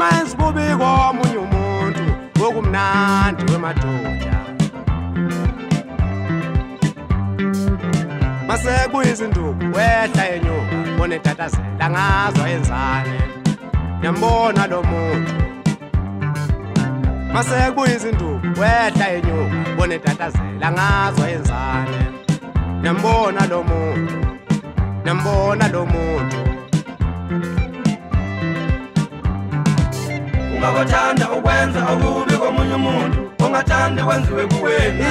manzi kubikwa omunye umuntu okumnandi wemadoda masekuyizinduku wehla yenyuka onetatazela ngazo yenzane yambona lo muntu masekuyizinduku wehla yenyuka onetatazela ngazo yenzane yambona lo muntu yambona lo muntu ungathanda ukwenza okubi komunye umuntu ungathandi kwenziwe kuwena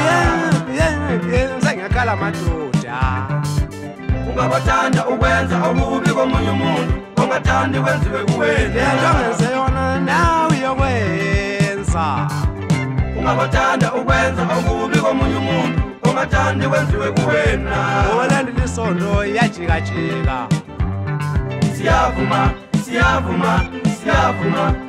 sengiyakhala madoda ungabathanda ukwenza okubi komunye umuntu ungathandi kwenziwe kuwena njengenze yona nawe uyokwenza ungabathanda ukwenza okubi komunye umuntu ungathandi kwenziwe kuwena ngobalandela isondo iyajikajika siyavuma siyavuma siyavuma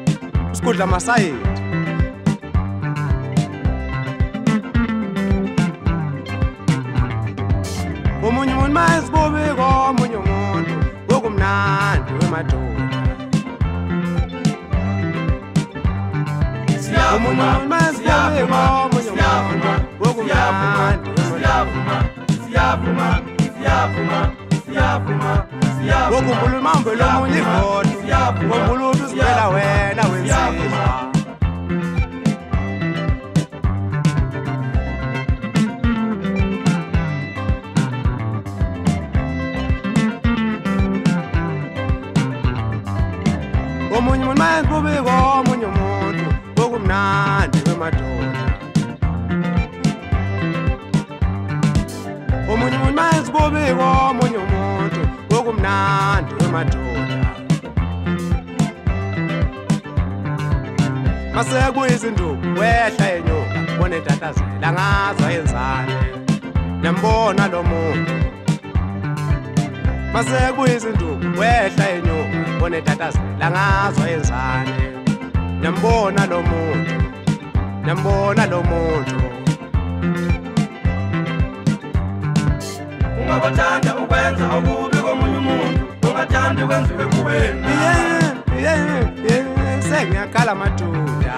sikhundla masayeti omunye umuntu masibobiko omunye umuntu wokumnandi wemadoda omunye umuntu masibobiko wokumbula umambo lomunye ivoti kumbula umntu uzimela wena wenzima omunye umuntu mayenkubiko omunye umuntu wokumnandi wemadoda omunye umuntu mayenkubiko omunye umuntu ngomlando wemadoda masekuyizinduku wehla yenyoka bona intahlazela ngazo yenzane nembona lo muntu masekuyizinduku wehla yenyoka bona intahlazela ngazo yenzane nembona lo muntu nembona lo muntu ungabathanda ukwenza okubi sengiyakala amadoda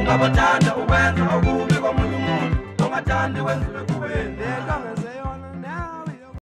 ungabathanda ukwenza okubi komunye umuntu ongathandi wenzele kubeni